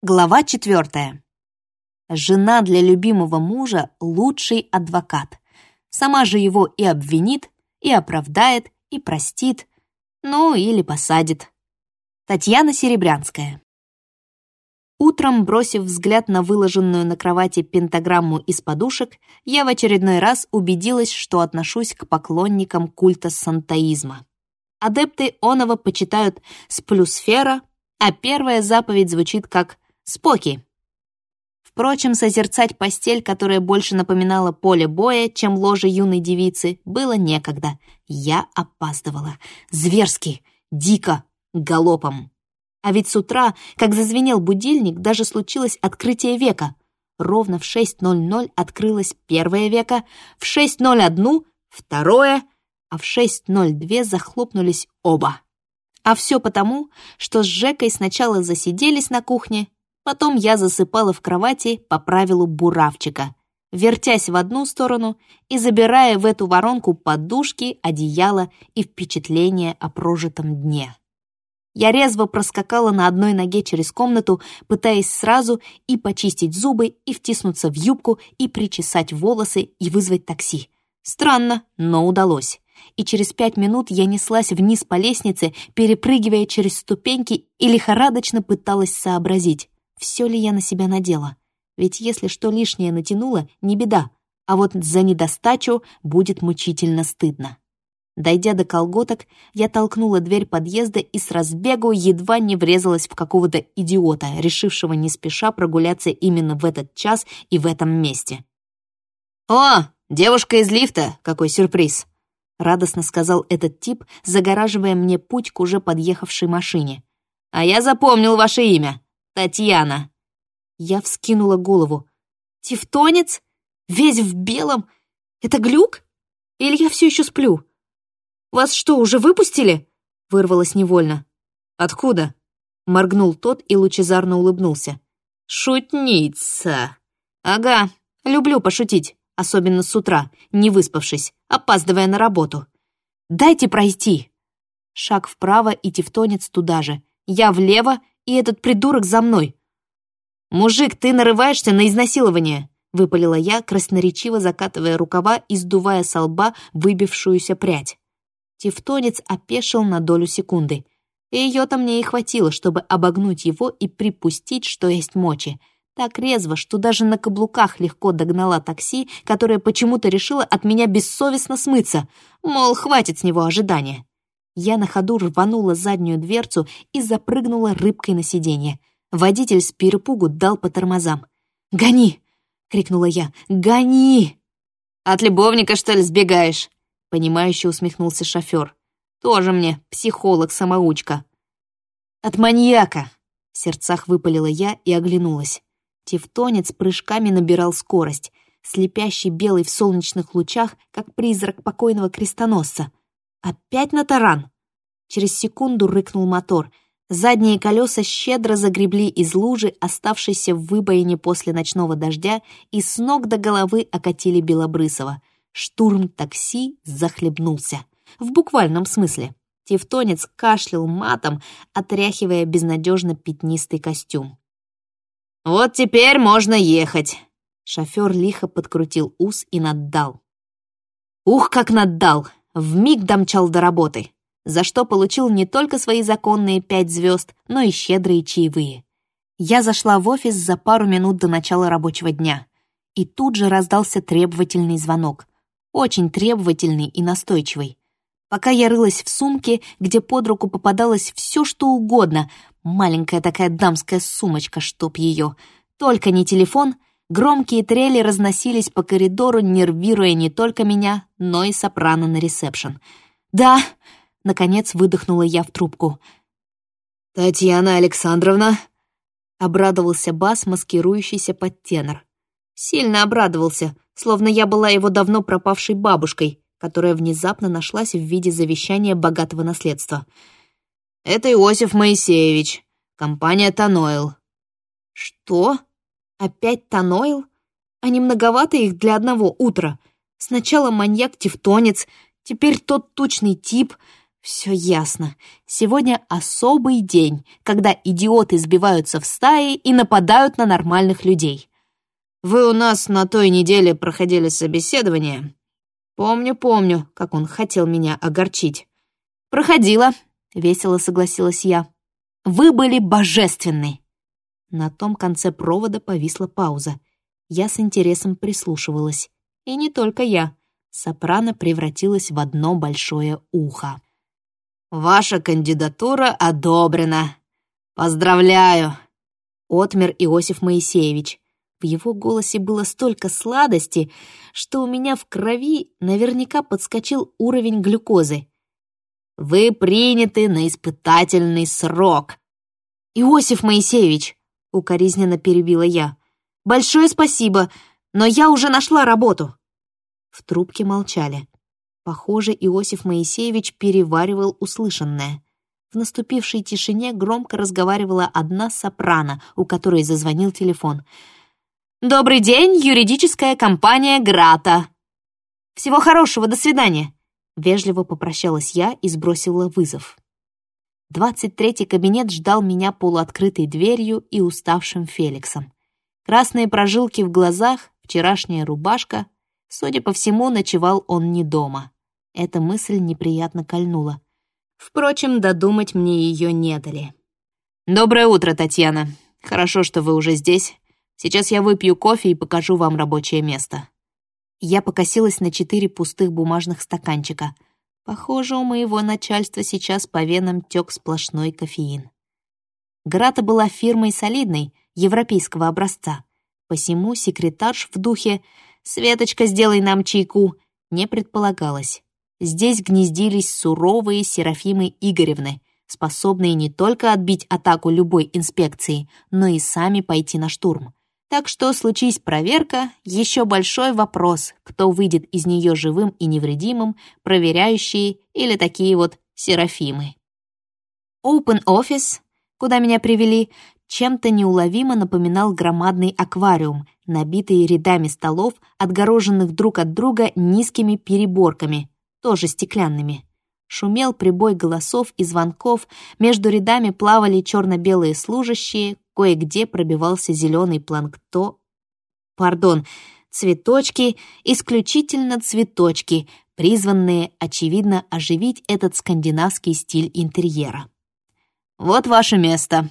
Глава четвертая. Жена для любимого мужа — лучший адвокат. Сама же его и обвинит, и оправдает, и простит, ну или посадит. Татьяна Серебрянская. Утром, бросив взгляд на выложенную на кровати пентаграмму из подушек, я в очередной раз убедилась, что отношусь к поклонникам культа сантаизма. Адепты Онова почитают сплюсфера, а первая заповедь звучит как Споки. Впрочем, созерцать постель, которая больше напоминала поле боя, чем ложе юной девицы, было некогда. Я опаздывала. Зверски, дико, галопом. А ведь с утра, как зазвенел будильник, даже случилось открытие века. Ровно в 6.00 открылось первое веко, в 6.01 — второе, а в 6.02 захлопнулись оба. А все потому, что с Жекой сначала засиделись на кухне, Потом я засыпала в кровати по правилу буравчика, вертясь в одну сторону и забирая в эту воронку подушки, одеяло и впечатления о прожитом дне. Я резво проскакала на одной ноге через комнату, пытаясь сразу и почистить зубы, и втиснуться в юбку, и причесать волосы, и вызвать такси. Странно, но удалось. И через пять минут я неслась вниз по лестнице, перепрыгивая через ступеньки и лихорадочно пыталась сообразить, все ли я на себя надела. Ведь если что лишнее натянула, не беда, а вот за недостачу будет мучительно стыдно. Дойдя до колготок, я толкнула дверь подъезда и с разбегу едва не врезалась в какого-то идиота, решившего не спеша прогуляться именно в этот час и в этом месте. «О, девушка из лифта! Какой сюрприз!» — радостно сказал этот тип, загораживая мне путь к уже подъехавшей машине. «А я запомнил ваше имя. Татьяна!» Я вскинула голову. «Тевтонец? Весь в белом? Это глюк? Или я все еще сплю? Вас что, уже выпустили?» Вырвалось невольно. «Откуда?» Моргнул тот и лучезарно улыбнулся. «Шутница!» «Ага, люблю пошутить, особенно с утра, не выспавшись, опаздывая на работу. Дайте пройти!» Шаг вправо и тевтонец туда же. Я влево, и этот придурок за мной. «Мужик, ты нарываешься на изнасилование!» — выпалила я, красноречиво закатывая рукава и сдувая со лба выбившуюся прядь. Тевтонец опешил на долю секунды. И ее-то мне и хватило, чтобы обогнуть его и припустить, что есть мочи. Так резво, что даже на каблуках легко догнала такси, которое почему-то решило от меня бессовестно смыться. Мол, хватит с него ожидания. Я на ходу рванула заднюю дверцу и запрыгнула рыбкой на сиденье. Водитель с перепугу дал по тормозам. «Гони!» — крикнула я. «Гони!» «От любовника, что ли, сбегаешь?» — понимающе усмехнулся шофер. «Тоже мне психолог-самоучка». «От маньяка!» — в сердцах выпалила я и оглянулась. Тевтонец прыжками набирал скорость, слепящий белый в солнечных лучах, как призрак покойного крестоносца. Опять на таран? Через секунду рыкнул мотор. Задние колеса щедро загребли из лужи, оставшейся в выбоине после ночного дождя, и с ног до головы окатили Белобрысова. Штурм такси захлебнулся. В буквальном смысле. Тевтонец кашлял матом, отряхивая безнадежно пятнистый костюм. «Вот теперь можно ехать!» Шофер лихо подкрутил ус и наддал. «Ух, как наддал! Вмиг домчал до работы, за что получил не только свои законные пять звезд, но и щедрые чаевые. Я зашла в офис за пару минут до начала рабочего дня. И тут же раздался требовательный звонок. Очень требовательный и настойчивый. Пока я рылась в сумке, где под руку попадалось все, что угодно, маленькая такая дамская сумочка, чтоб ее, только не телефон — Громкие трели разносились по коридору, нервируя не только меня, но и сопрано на ресепшн. «Да!» — наконец выдохнула я в трубку. «Татьяна Александровна!» — обрадовался бас, маскирующийся под тенор. Сильно обрадовался, словно я была его давно пропавшей бабушкой, которая внезапно нашлась в виде завещания богатого наследства. «Это Иосиф Моисеевич, компания Танойл». «Что?» Опять Танойл? А не многовато их для одного утра. Сначала маньяк-тевтонец, теперь тот тучный тип. Все ясно. Сегодня особый день, когда идиоты сбиваются в стаи и нападают на нормальных людей. Вы у нас на той неделе проходили собеседование. Помню, помню, как он хотел меня огорчить. Проходила, весело согласилась я. Вы были божественны. На том конце провода повисла пауза. Я с интересом прислушивалась. И не только я. Сопрано превратилась в одно большое ухо. «Ваша кандидатура одобрена. Поздравляю!» Отмер Иосиф Моисеевич. В его голосе было столько сладости, что у меня в крови наверняка подскочил уровень глюкозы. «Вы приняты на испытательный срок!» «Иосиф Моисеевич!» — укоризненно перебила я. «Большое спасибо, но я уже нашла работу!» В трубке молчали. Похоже, Иосиф Моисеевич переваривал услышанное. В наступившей тишине громко разговаривала одна сопрано, у которой зазвонил телефон — «Добрый день, юридическая компания «Грата». Всего хорошего, до свидания!» Вежливо попрощалась я и сбросила вызов. Двадцать третий кабинет ждал меня полуоткрытой дверью и уставшим Феликсом. Красные прожилки в глазах, вчерашняя рубашка. Судя по всему, ночевал он не дома. Эта мысль неприятно кольнула. Впрочем, додумать мне ее не дали. «Доброе утро, Татьяна. Хорошо, что вы уже здесь. Сейчас я выпью кофе и покажу вам рабочее место». Я покосилась на четыре пустых бумажных стаканчика. Похоже, у моего начальства сейчас по венам тек сплошной кофеин. Грата была фирмой солидной, европейского образца. Посему секретарш в духе «Светочка, сделай нам чайку» не предполагалось. Здесь гнездились суровые Серафимы Игоревны, способные не только отбить атаку любой инспекции, но и сами пойти на штурм. Так что, случись проверка, еще большой вопрос, кто выйдет из нее живым и невредимым, проверяющие или такие вот серафимы. Open Office, куда меня привели, чем-то неуловимо напоминал громадный аквариум, набитый рядами столов, отгороженных друг от друга низкими переборками, тоже стеклянными. Шумел прибой голосов и звонков, между рядами плавали черно-белые служащие, кое-где пробивался зеленый планктон. Пардон, цветочки, исключительно цветочки, призванные, очевидно, оживить этот скандинавский стиль интерьера. «Вот ваше место».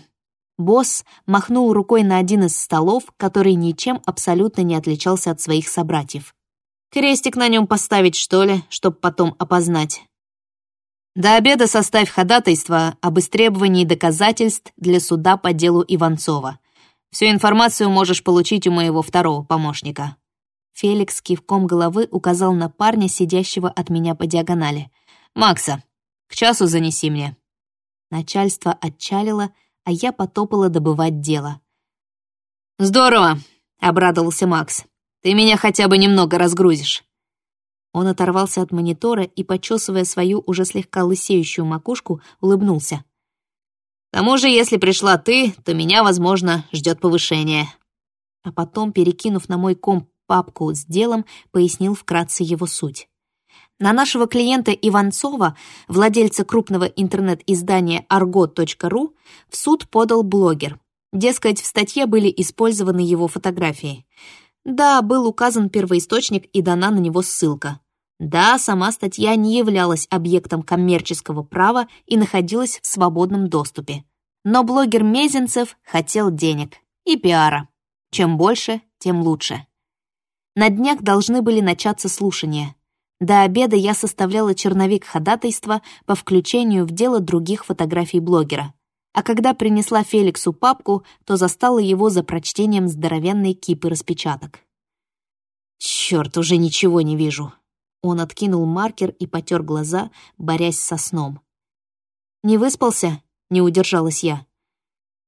Босс махнул рукой на один из столов, который ничем абсолютно не отличался от своих собратьев. «Крестик на нем поставить, что ли, чтоб потом опознать?» До обеда составь ходатайство об истребовании доказательств для суда по делу Иванцова. Всю информацию можешь получить у моего второго помощника». Феликс кивком головы указал на парня, сидящего от меня по диагонали. «Макса, к часу занеси мне». Начальство отчалило, а я потопала добывать дело. «Здорово!» — обрадовался Макс. «Ты меня хотя бы немного разгрузишь». Он оторвался от монитора и, почесывая свою уже слегка лысеющую макушку, улыбнулся. «К тому же, если пришла ты, то меня, возможно, ждет повышение». А потом, перекинув на мой комп папку с делом, пояснил вкратце его суть. На нашего клиента Иванцова, владельца крупного интернет-издания argot.ru, в суд подал блогер. Дескать, в статье были использованы его фотографии. Да, был указан первоисточник и дана на него ссылка. Да, сама статья не являлась объектом коммерческого права и находилась в свободном доступе. Но блогер Мезенцев хотел денег и пиара. Чем больше, тем лучше. На днях должны были начаться слушания. До обеда я составляла черновик ходатайства по включению в дело других фотографий блогера а когда принесла Феликсу папку, то застала его за прочтением здоровенной кипы распечаток. «Чёрт, уже ничего не вижу». Он откинул маркер и потер глаза, борясь со сном. «Не выспался?» — не удержалась я.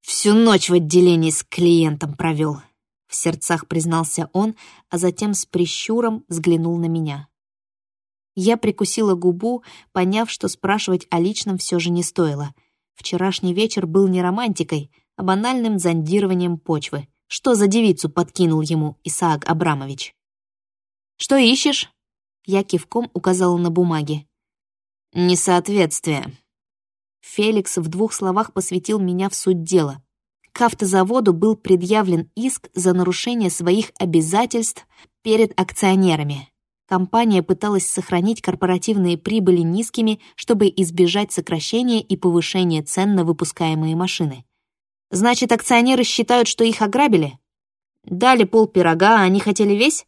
«Всю ночь в отделении с клиентом провел», — в сердцах признался он, а затем с прищуром взглянул на меня. Я прикусила губу, поняв, что спрашивать о личном все же не стоило — Вчерашний вечер был не романтикой, а банальным зондированием почвы. Что за девицу подкинул ему Исаак Абрамович? «Что ищешь?» Я кивком указала на бумаги. Несоответствие. Феликс в двух словах посвятил меня в суть дела. К автозаводу был предъявлен иск за нарушение своих обязательств перед акционерами. Компания пыталась сохранить корпоративные прибыли низкими, чтобы избежать сокращения и повышения цен на выпускаемые машины. Значит, акционеры считают, что их ограбили? Дали пол пирога, а они хотели весь?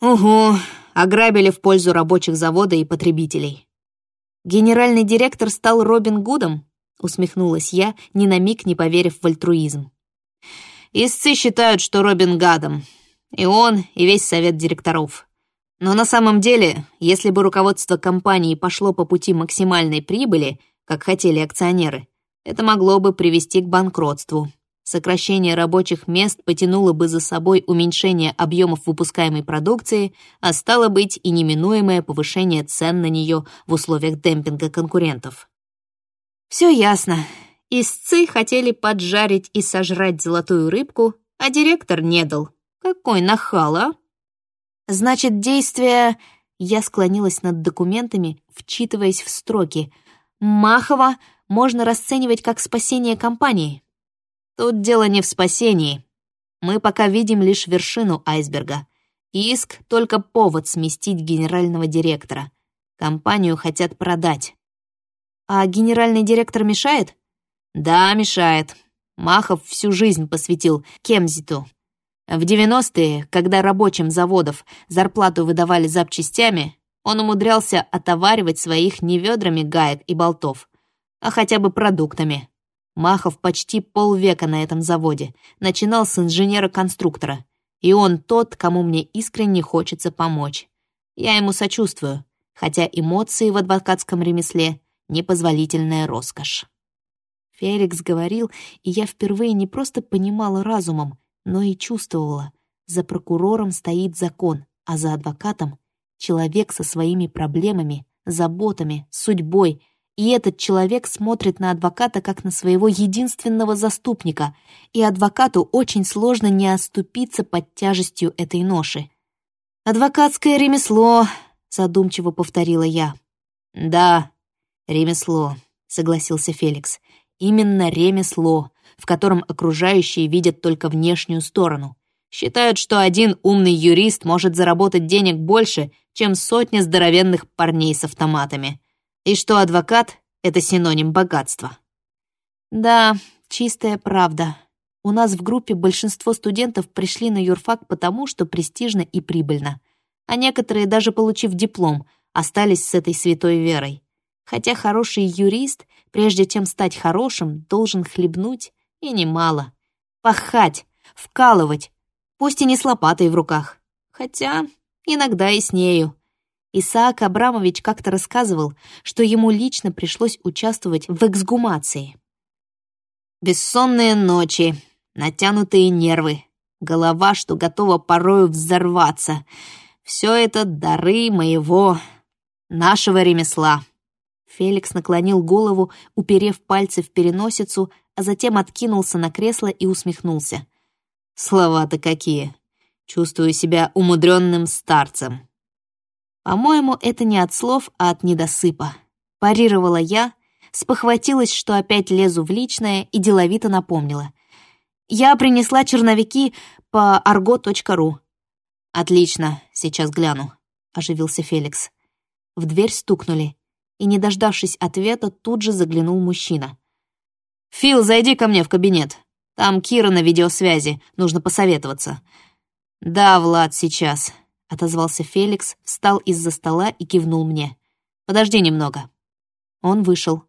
Угу, ограбили в пользу рабочих завода и потребителей. Генеральный директор стал Робин Гудом? Усмехнулась я, ни на миг не поверив в альтруизм. Истцы считают, что Робин гадом. И он, и весь совет директоров. Но на самом деле, если бы руководство компании пошло по пути максимальной прибыли, как хотели акционеры, это могло бы привести к банкротству. Сокращение рабочих мест потянуло бы за собой уменьшение объемов выпускаемой продукции, а стало быть и неминуемое повышение цен на нее в условиях демпинга конкурентов. Все ясно. Истцы хотели поджарить и сожрать золотую рыбку, а директор не дал. Какой нахал, а? Значит, действие... Я склонилась над документами, вчитываясь в строки. Махова можно расценивать как спасение компании. Тут дело не в спасении. Мы пока видим лишь вершину айсберга. Иск — только повод сместить генерального директора. Компанию хотят продать. А генеральный директор мешает? Да, мешает. Махов всю жизнь посвятил Кемзиту, в 90-е, когда рабочим заводов зарплату выдавали запчастями, он умудрялся отоваривать своих не ведрами гаек и болтов, а хотя бы продуктами. Махов почти полвека на этом заводе, начинал с инженера-конструктора, и он тот, кому мне искренне хочется помочь. Я ему сочувствую, хотя эмоции в адвокатском ремесле — непозволительная роскошь. Феликс говорил, и я впервые не просто понимала разумом, но и чувствовала, за прокурором стоит закон, а за адвокатом — человек со своими проблемами, заботами, судьбой, и этот человек смотрит на адвоката как на своего единственного заступника, и адвокату очень сложно не оступиться под тяжестью этой ноши. «Адвокатское ремесло», — задумчиво повторила я. «Да, ремесло», — согласился Феликс. «Именно ремесло в котором окружающие видят только внешнюю сторону. Считают, что один умный юрист может заработать денег больше, чем сотня здоровенных парней с автоматами. И что адвокат — это синоним богатства. Да, чистая правда. У нас в группе большинство студентов пришли на юрфак потому, что престижно и прибыльно. А некоторые, даже получив диплом, остались с этой святой верой. Хотя хороший юрист, прежде чем стать хорошим, должен хлебнуть и немало. Пахать, вкалывать, пусть и не с лопатой в руках. Хотя иногда и с нею. Исаак Абрамович как-то рассказывал, что ему лично пришлось участвовать в эксгумации. Бессонные ночи, натянутые нервы, голова, что готова порою взорваться. Все это дары моего, нашего ремесла. Феликс наклонил голову, уперев пальцы в переносицу, а затем откинулся на кресло и усмехнулся. «Слова-то какие! Чувствую себя умудренным старцем!» «По-моему, это не от слов, а от недосыпа», — парировала я, спохватилась, что опять лезу в личное и деловито напомнила. «Я принесла черновики по argo.ru». «Отлично, сейчас гляну», — оживился Феликс. В дверь стукнули и, не дождавшись ответа, тут же заглянул мужчина. «Фил, зайди ко мне в кабинет. Там Кира на видеосвязи, нужно посоветоваться». «Да, Влад, сейчас», — отозвался Феликс, встал из-за стола и кивнул мне. «Подожди немного». Он вышел.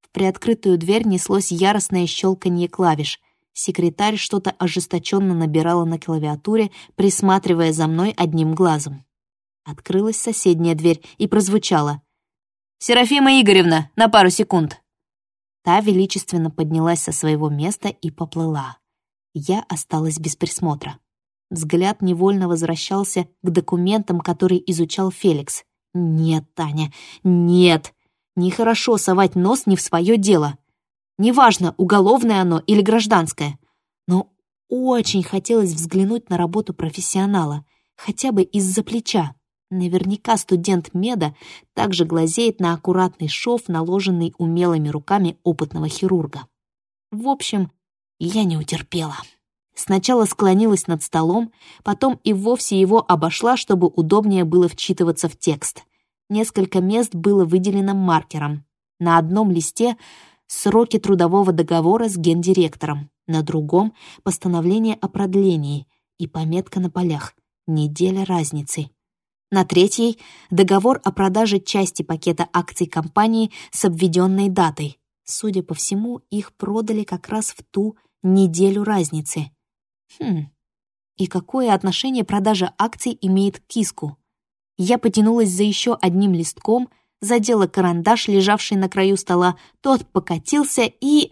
В приоткрытую дверь неслось яростное щелканье клавиш. Секретарь что-то ожесточенно набирала на клавиатуре, присматривая за мной одним глазом. Открылась соседняя дверь и прозвучала. «Серафима Игоревна, на пару секунд». Та величественно поднялась со своего места и поплыла. Я осталась без присмотра. Взгляд невольно возвращался к документам, которые изучал Феликс. «Нет, Таня, нет! Нехорошо совать нос не в свое дело. Неважно, уголовное оно или гражданское. Но очень хотелось взглянуть на работу профессионала, хотя бы из-за плеча. Наверняка студент меда также глазеет на аккуратный шов, наложенный умелыми руками опытного хирурга. В общем, я не утерпела. Сначала склонилась над столом, потом и вовсе его обошла, чтобы удобнее было вчитываться в текст. Несколько мест было выделено маркером. На одном листе — сроки трудового договора с гендиректором, на другом — постановление о продлении и пометка на полях — неделя разницы. На третьей — договор о продаже части пакета акций компании с обведенной датой. Судя по всему, их продали как раз в ту неделю разницы. Хм, и какое отношение продажа акций имеет к киску? Я потянулась за еще одним листком, задела карандаш, лежавший на краю стола, тот покатился и...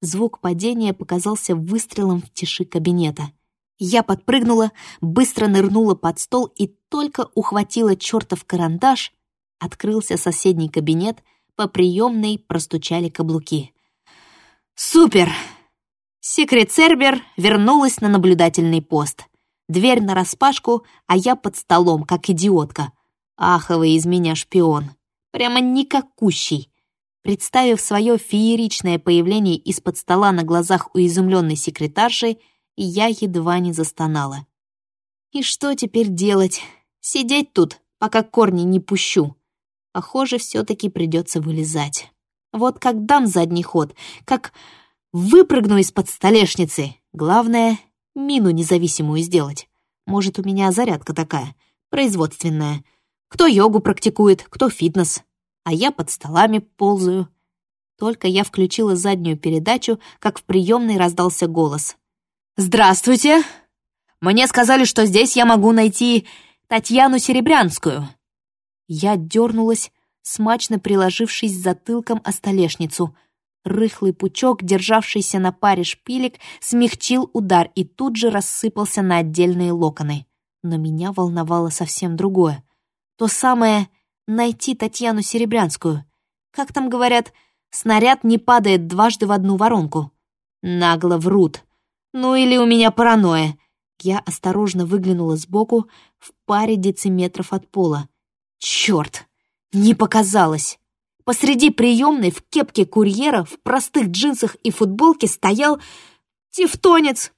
Звук падения показался выстрелом в тиши кабинета. Я подпрыгнула, быстро нырнула под стол и только ухватила чертов карандаш, открылся соседний кабинет, по приемной простучали каблуки. «Супер!» Секрет Сербер вернулась на наблюдательный пост. Дверь нараспашку, а я под столом, как идиотка. Аховый из меня шпион. Прямо никакущий. Представив свое фееричное появление из-под стола на глазах у изумленной секретарши, я едва не застонала. И что теперь делать? Сидеть тут, пока корни не пущу. Похоже, все-таки придется вылезать. Вот как дам задний ход, как выпрыгну из-под столешницы. Главное мину независимую сделать. Может, у меня зарядка такая, производственная. Кто йогу практикует, кто фитнес. А я под столами ползаю. Только я включила заднюю передачу, как в приемной раздался голос. «Здравствуйте! Мне сказали, что здесь я могу найти Татьяну Серебрянскую». Я дернулась, смачно приложившись затылком о столешницу — Рыхлый пучок, державшийся на паре шпилек, смягчил удар и тут же рассыпался на отдельные локоны. Но меня волновало совсем другое. То самое «найти Татьяну Серебрянскую». Как там говорят, снаряд не падает дважды в одну воронку. Нагло врут. Ну или у меня паранойя. Я осторожно выглянула сбоку в паре дециметров от пола. Черт, не показалось. Посреди приемной в кепке курьера, в простых джинсах и футболке стоял тевтонец.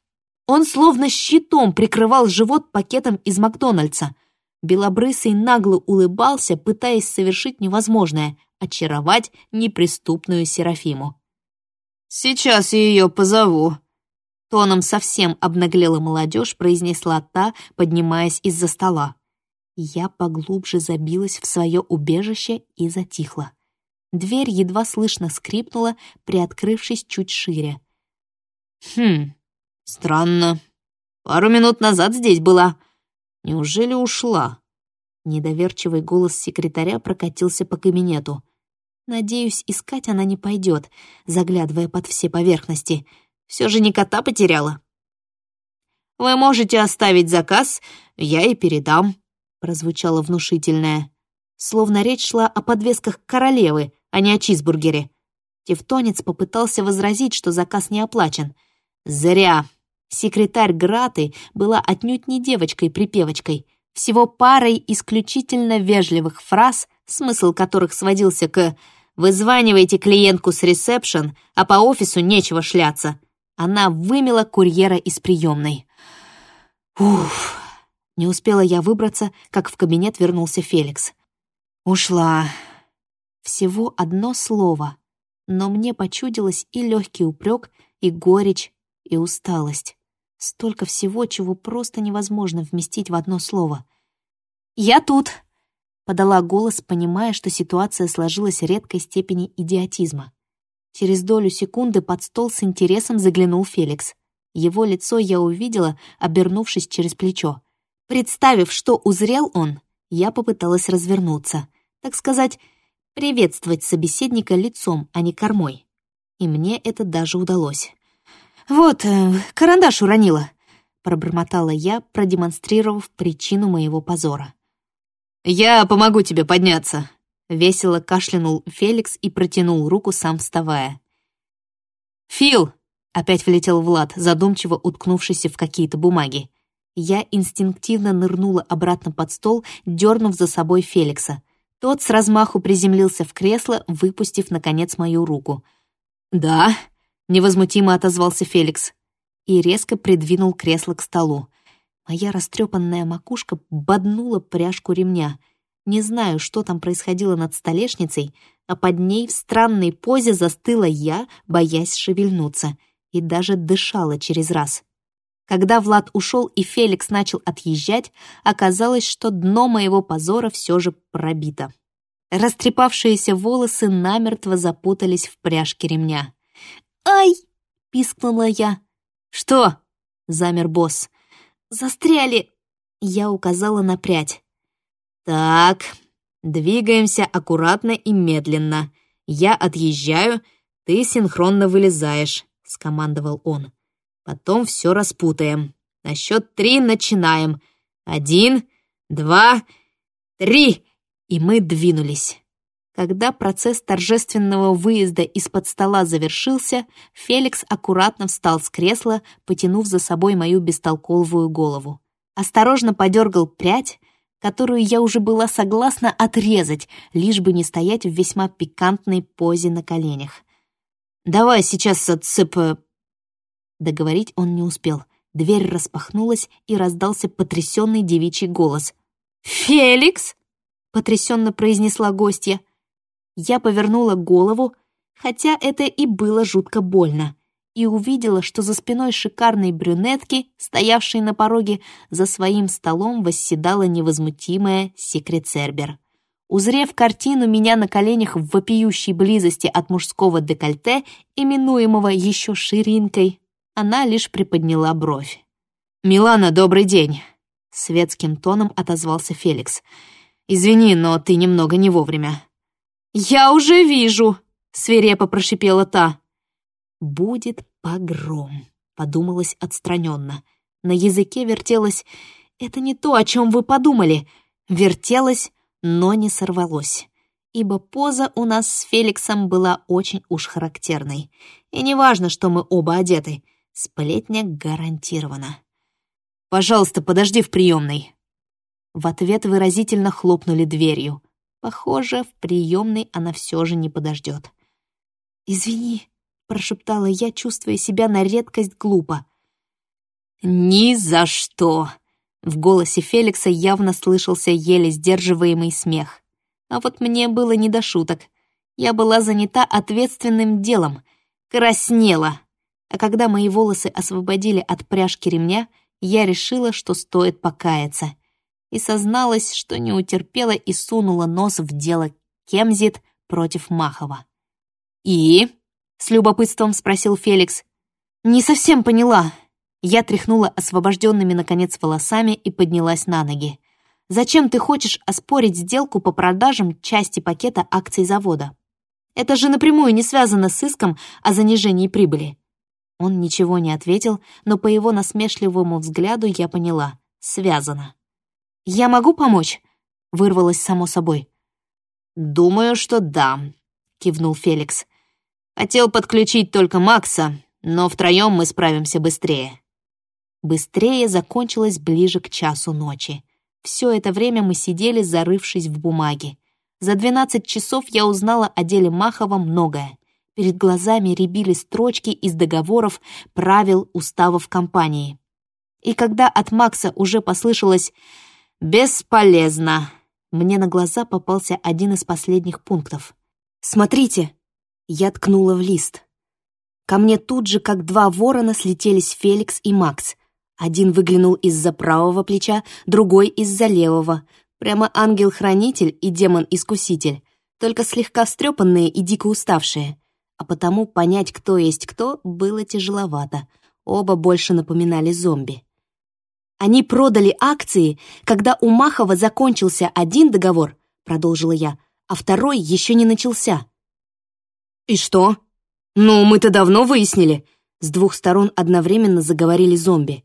Он словно щитом прикрывал живот пакетом из Макдональдса. Белобрысый нагло улыбался, пытаясь совершить невозможное — очаровать неприступную Серафиму. «Сейчас я ее позову», — тоном совсем обнаглела молодежь, произнесла та, поднимаясь из-за стола. Я поглубже забилась в свое убежище и затихла. Дверь едва слышно скрипнула, приоткрывшись чуть шире. «Хм, странно. Пару минут назад здесь была. Неужели ушла?» Недоверчивый голос секретаря прокатился по кабинету. «Надеюсь, искать она не пойдет, заглядывая под все поверхности. Все же не кота потеряла». «Вы можете оставить заказ, я и передам», — прозвучало внушительное. Словно речь шла о подвесках королевы, а не о чизбургере. Тевтонец попытался возразить, что заказ не оплачен. Зря. Секретарь Граты была отнюдь не девочкой-припевочкой, всего парой исключительно вежливых фраз, смысл которых сводился к «вызванивайте клиентку с ресепшн, а по офису нечего шляться». Она вымела курьера из приемной. Уф! Не успела я выбраться, как в кабинет вернулся Феликс. «Ушла», всего одно слово, но мне почудилось и легкий упрек, и горечь, и усталость. Столько всего, чего просто невозможно вместить в одно слово. «Я тут!» — подала голос, понимая, что ситуация сложилась редкой степени идиотизма. Через долю секунды под стол с интересом заглянул Феликс. Его лицо я увидела, обернувшись через плечо. Представив, что узрел он, я попыталась развернуться. Так сказать, приветствовать собеседника лицом, а не кормой. И мне это даже удалось. «Вот, э, карандаш уронила», — пробормотала я, продемонстрировав причину моего позора. «Я помогу тебе подняться», — весело кашлянул Феликс и протянул руку, сам вставая. «Фил!» — опять влетел Влад, задумчиво уткнувшийся в какие-то бумаги. Я инстинктивно нырнула обратно под стол, дернув за собой Феликса. Тот с размаху приземлился в кресло, выпустив, наконец, мою руку. «Да», — невозмутимо отозвался Феликс. И резко придвинул кресло к столу. Моя растрепанная макушка боднула пряжку ремня. Не знаю, что там происходило над столешницей, а под ней в странной позе застыла я, боясь шевельнуться, и даже дышала через раз. Когда Влад ушел и Феликс начал отъезжать, оказалось, что дно моего позора все же пробито. Растрепавшиеся волосы намертво запутались в пряжке ремня. «Ай!» — пискнула я. «Что?» — замер босс. «Застряли!» — я указала на прядь. «Так, двигаемся аккуратно и медленно. Я отъезжаю, ты синхронно вылезаешь», — скомандовал он. Потом все распутаем. На счет три начинаем. Один, два, три. И мы двинулись. Когда процесс торжественного выезда из-под стола завершился, Феликс аккуратно встал с кресла, потянув за собой мою бестолковую голову. Осторожно подергал прядь, которую я уже была согласна отрезать, лишь бы не стоять в весьма пикантной позе на коленях. «Давай сейчас отсып...» Договорить он не успел. Дверь распахнулась, и раздался потрясенный девичий голос. «Феликс!» — потрясенно произнесла гостья. Я повернула голову, хотя это и было жутко больно, и увидела, что за спиной шикарной брюнетки, стоявшей на пороге, за своим столом восседала невозмутимая Секрет Сербер. Узрев картину меня на коленях в вопиющей близости от мужского декольте, именуемого еще ширинкой, она лишь приподняла бровь. «Милана, добрый день!» — светским тоном отозвался Феликс. «Извини, но ты немного не вовремя». «Я уже вижу!» — свирепо прошипела та. «Будет погром», — подумалось отстраненно. На языке вертелось «Это не то, о чем вы подумали». Вертелось, но не сорвалось ибо поза у нас с Феликсом была очень уж характерной. И неважно, что мы оба одеты, Сплетня гарантирована. «Пожалуйста, подожди в приемной». В ответ выразительно хлопнули дверью. Похоже, в приемной она все же не подождет. «Извини», — прошептала я, чувствуя себя на редкость глупо. «Ни за что!» В голосе Феликса явно слышался еле сдерживаемый смех. А вот мне было не до шуток. Я была занята ответственным делом. Краснела а когда мои волосы освободили от пряжки ремня, я решила, что стоит покаяться. И созналась, что не утерпела и сунула нос в дело Кемзит против Махова. «И?» — с любопытством спросил Феликс. «Не совсем поняла». Я тряхнула освобожденными, наконец, волосами и поднялась на ноги. «Зачем ты хочешь оспорить сделку по продажам части пакета акций завода? Это же напрямую не связано с иском о занижении прибыли. Он ничего не ответил, но по его насмешливому взгляду я поняла — связано. «Я могу помочь?» — вырвалось само собой. «Думаю, что да», — кивнул Феликс. «Хотел подключить только Макса, но втроем мы справимся быстрее». Быстрее закончилось ближе к часу ночи. Все это время мы сидели, зарывшись в бумаге. За 12 часов я узнала о деле Махова многое. Перед глазами рябили строчки из договоров, правил, уставов компании. И когда от Макса уже послышалось «бесполезно», мне на глаза попался один из последних пунктов. «Смотрите!» Я ткнула в лист. Ко мне тут же, как два ворона, слетелись Феликс и Макс. Один выглянул из-за правого плеча, другой — из-за левого. Прямо ангел-хранитель и демон-искуситель, только слегка встрепанные и дико уставшие а потому понять, кто есть кто, было тяжеловато. Оба больше напоминали зомби. «Они продали акции, когда у Махова закончился один договор», — продолжила я, «а второй еще не начался». «И что? Ну, мы-то давно выяснили», — с двух сторон одновременно заговорили зомби.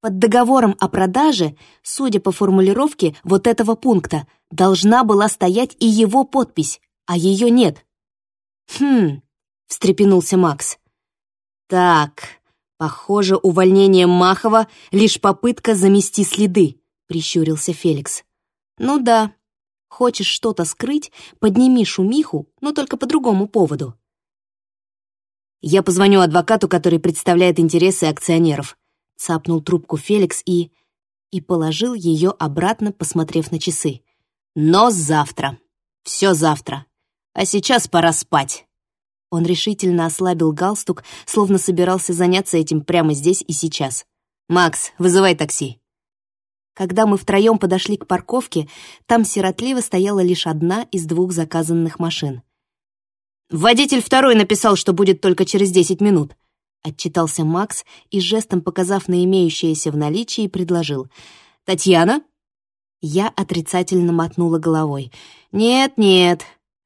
Под договором о продаже, судя по формулировке вот этого пункта, должна была стоять и его подпись, а ее нет. «Хм», — встрепенулся Макс. «Так, Похоже, увольнение Махова — лишь попытка замести следы, прищурился Феликс. Ну да, хочешь что-то скрыть, подними шумиху, но только по другому поводу. Я позвоню адвокату, который представляет интересы акционеров. Цапнул трубку Феликс и... и положил ее обратно, посмотрев на часы. Но завтра. Все завтра. А сейчас пора спать. Он решительно ослабил галстук, словно собирался заняться этим прямо здесь и сейчас. «Макс, вызывай такси». Когда мы втроем подошли к парковке, там сиротливо стояла лишь одна из двух заказанных машин. «Водитель второй написал, что будет только через десять минут», — отчитался Макс и, жестом показав на имеющееся в наличии, предложил. «Татьяна?» Я отрицательно мотнула головой. «Нет-нет,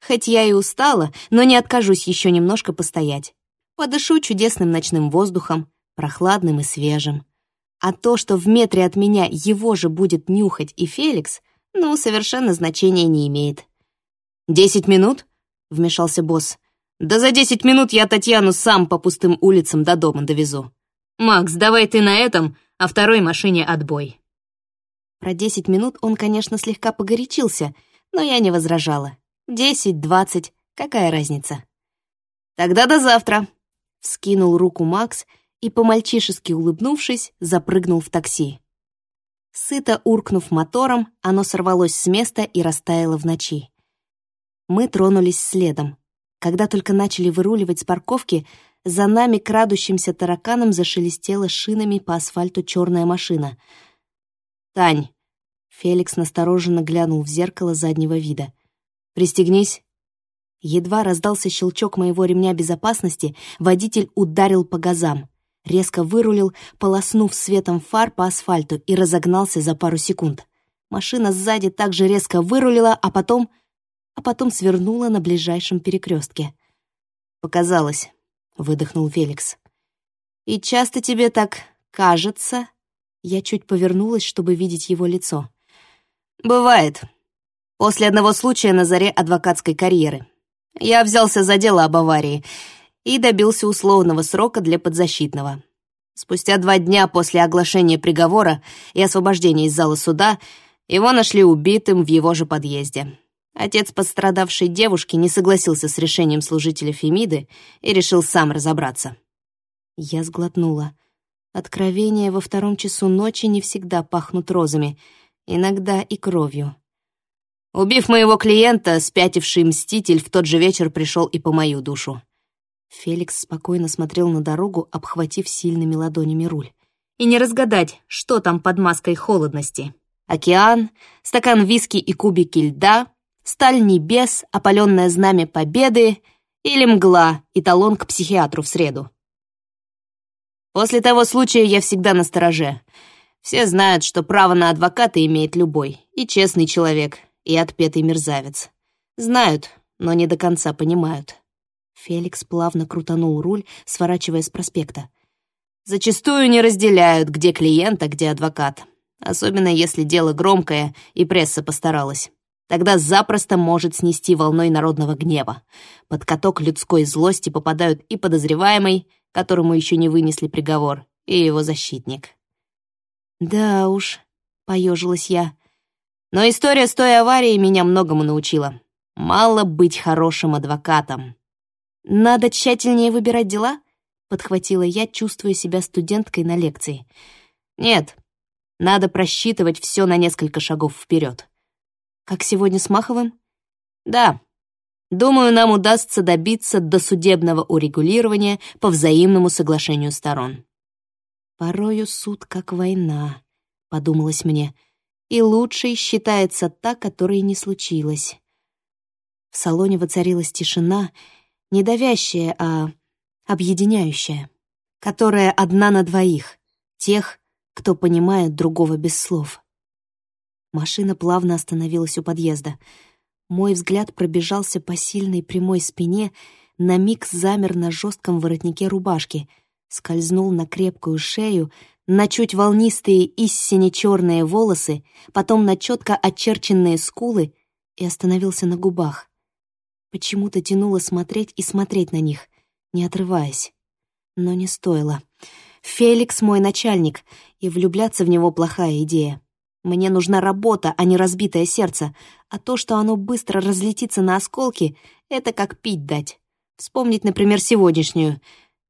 хоть я и устала, но не откажусь еще немножко постоять. Подышу чудесным ночным воздухом, прохладным и свежим. А то, что в метре от меня его же будет нюхать и Феликс, ну, совершенно значения не имеет». «Десять минут?» — вмешался босс. «Да за десять минут я Татьяну сам по пустым улицам до дома довезу. Макс, давай ты на этом, а второй машине отбой». Про десять минут он, конечно, слегка погорячился, но я не возражала. Десять, двадцать, какая разница? «Тогда до завтра», — вскинул руку Макс и, по-мальчишески улыбнувшись, запрыгнул в такси. Сыто уркнув мотором, оно сорвалось с места и растаяло в ночи. Мы тронулись следом. Когда только начали выруливать с парковки, за нами крадущимся тараканом зашелестела шинами по асфальту черная машина. «Тань!» — Феликс настороженно глянул в зеркало заднего вида. «Пристегнись!» Едва раздался щелчок моего ремня безопасности, водитель ударил по газам. Резко вырулил, полоснув светом фар по асфальту и разогнался за пару секунд. Машина сзади также резко вырулила, а потом а потом свернула на ближайшем перекрестке. «Показалось», — выдохнул Феликс. «И часто тебе так кажется?» Я чуть повернулась, чтобы видеть его лицо. «Бывает. После одного случая на заре адвокатской карьеры. Я взялся за дело об аварии и добился условного срока для подзащитного. Спустя два дня после оглашения приговора и освобождения из зала суда его нашли убитым в его же подъезде. Отец пострадавшей девушки не согласился с решением служителя Фемиды и решил сам разобраться. Я сглотнула. Откровения во втором часу ночи не всегда пахнут розами, иногда и кровью. Убив моего клиента, спятивший мститель в тот же вечер пришел и по мою душу. Феликс спокойно смотрел на дорогу, обхватив сильными ладонями руль. И не разгадать, что там под маской холодности. Океан, стакан виски и кубики льда, сталь небес, опаленное знамя победы или мгла и талон к психиатру в среду. После того случая я всегда на стороже. Все знают, что право на адвоката имеет любой, и честный человек, и отпетый мерзавец. Знают, но не до конца понимают. Феликс плавно крутанул руль, сворачивая с проспекта. Зачастую не разделяют, где клиент, а где адвокат. Особенно если дело громкое, и пресса постаралась тогда запросто может снести волной народного гнева. Под каток людской злости попадают и подозреваемый, которому еще не вынесли приговор, и его защитник. «Да уж», — поежилась я. Но история с той аварией меня многому научила. Мало быть хорошим адвокатом. «Надо тщательнее выбирать дела?» — подхватила я, чувствуя себя студенткой на лекции. «Нет, надо просчитывать все на несколько шагов вперед. Как сегодня с Маховым? Да. Думаю, нам удастся добиться досудебного урегулирования по взаимному соглашению сторон. Порою суд как война, подумалось мне, и лучшей считается та, которой не случилось. В салоне воцарилась тишина, не давящая, а объединяющая, которая одна на двоих, тех, кто понимает другого без слов. Машина плавно остановилась у подъезда. Мой взгляд пробежался по сильной прямой спине, на миг замер на жестком воротнике рубашки, скользнул на крепкую шею, на чуть волнистые и сине-черные волосы, потом на четко очерченные скулы и остановился на губах. Почему-то тянуло смотреть и смотреть на них, не отрываясь. Но не стоило. Феликс мой начальник, и влюбляться в него плохая идея. Мне нужна работа, а не разбитое сердце, а то, что оно быстро разлетится на осколки, это как пить дать. Вспомнить, например, сегодняшнюю.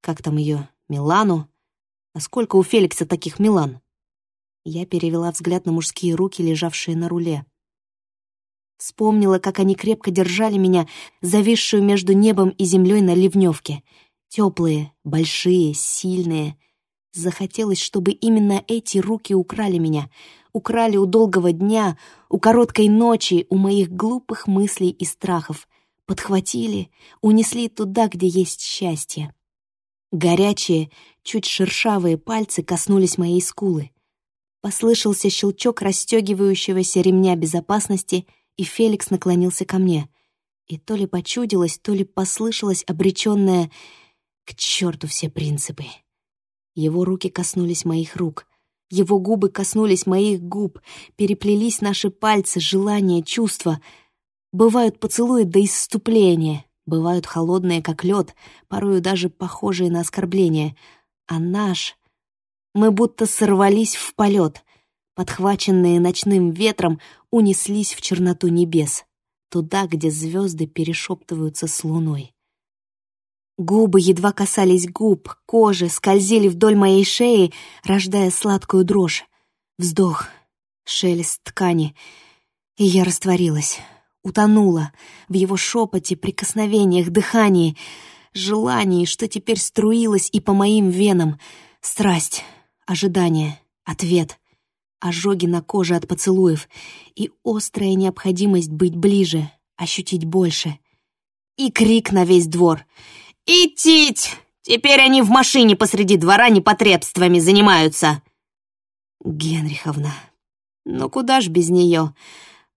Как там ее? Милану? А сколько у Феликса таких Милан? Я перевела взгляд на мужские руки, лежавшие на руле. Вспомнила, как они крепко держали меня, зависшую между небом и землей на ливневке. Теплые, большие, сильные. Захотелось, чтобы именно эти руки украли меня. Украли у долгого дня, у короткой ночи, у моих глупых мыслей и страхов. Подхватили, унесли туда, где есть счастье. Горячие, чуть шершавые пальцы коснулись моей скулы. Послышался щелчок расстегивающегося ремня безопасности — и Феликс наклонился ко мне. И то ли почудилось, то ли послышалось обреченное «К черту все принципы!». Его руки коснулись моих рук. Его губы коснулись моих губ, переплелись наши пальцы, желания, чувства. Бывают поцелуи до исступления, бывают холодные, как лед, порою даже похожие на оскорбление. А наш... Мы будто сорвались в полет, подхваченные ночным ветром, унеслись в черноту небес, туда, где звезды перешептываются с луной. Губы едва касались губ, кожи скользили вдоль моей шеи, рождая сладкую дрожь. Вздох, шелест ткани, и я растворилась, утонула в его шепоте, прикосновениях, дыхании, желании, что теперь струилось и по моим венам, страсть, ожидание, ответ — ожоги на коже от поцелуев и острая необходимость быть ближе, ощутить больше. И крик на весь двор. «Идтить! Теперь они в машине посреди двора непотребствами занимаются!» Генриховна. Ну куда ж без нее?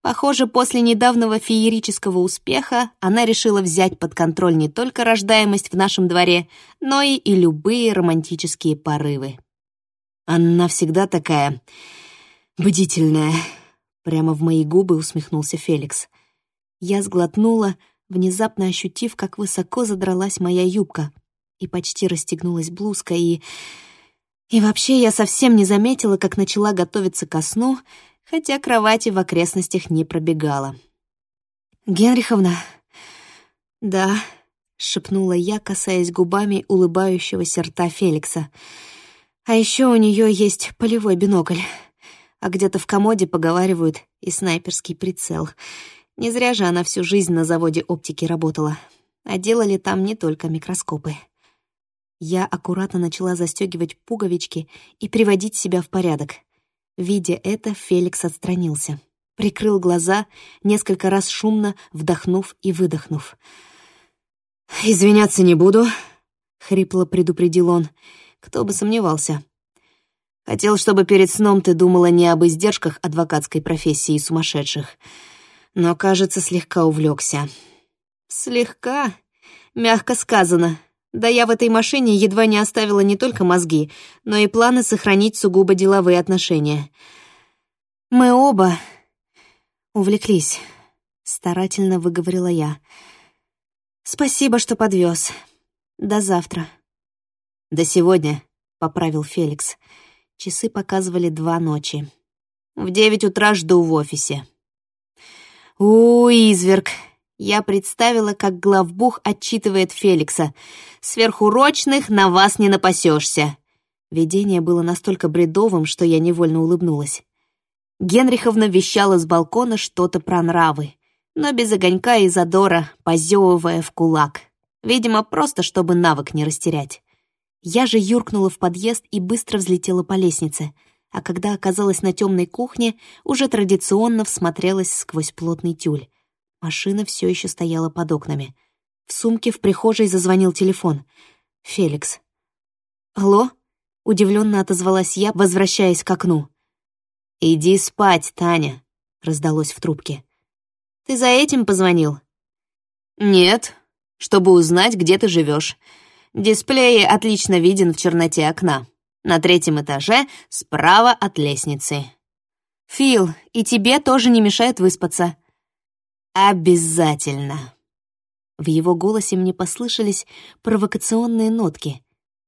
Похоже, после недавнего феерического успеха она решила взять под контроль не только рождаемость в нашем дворе, но и, и любые романтические порывы. Она всегда такая бдительная!» Прямо в мои губы усмехнулся Феликс. Я сглотнула, внезапно ощутив, как высоко задралась моя юбка, и почти расстегнулась блузка, и... И вообще я совсем не заметила, как начала готовиться ко сну, хотя кровати в окрестностях не пробегала. «Генриховна?» «Да», — шепнула я, касаясь губами улыбающегося рта Феликса. «А еще у нее есть полевой бинокль» а где-то в комоде поговаривают и снайперский прицел. Не зря же она всю жизнь на заводе оптики работала. А делали там не только микроскопы. Я аккуратно начала застегивать пуговички и приводить себя в порядок. Видя это, Феликс отстранился. Прикрыл глаза, несколько раз шумно вдохнув и выдохнув. «Извиняться не буду», — хрипло предупредил он. Кто бы сомневался. Хотел, чтобы перед сном ты думала не об издержках адвокатской профессии сумасшедших. Но, кажется, слегка увлекся. Слегка? Мягко сказано. Да я в этой машине едва не оставила не только мозги, но и планы сохранить сугубо деловые отношения. Мы оба увлеклись, старательно выговорила я. Спасибо, что подвез. До завтра. До сегодня, поправил Феликс. Часы показывали два ночи. В девять утра жду в офисе. У, изверг! Я представила, как главбух отчитывает Феликса. «Сверхурочных на вас не напасешься!» Видение было настолько бредовым, что я невольно улыбнулась. Генриховна вещала с балкона что-то про нравы, но без огонька и задора, позевывая в кулак. Видимо, просто чтобы навык не растерять. Я же юркнула в подъезд и быстро взлетела по лестнице, а когда оказалась на темной кухне, уже традиционно всмотрелась сквозь плотный тюль. Машина все еще стояла под окнами. В сумке в прихожей зазвонил телефон. Феликс. «Алло?» — удивленно отозвалась я, возвращаясь к окну. «Иди спать, Таня», — раздалось в трубке. «Ты за этим позвонил?» «Нет, чтобы узнать, где ты живешь. Дисплей отлично виден в черноте окна. На третьем этаже, справа от лестницы. «Фил, и тебе тоже не мешает выспаться». «Обязательно». В его голосе мне послышались провокационные нотки.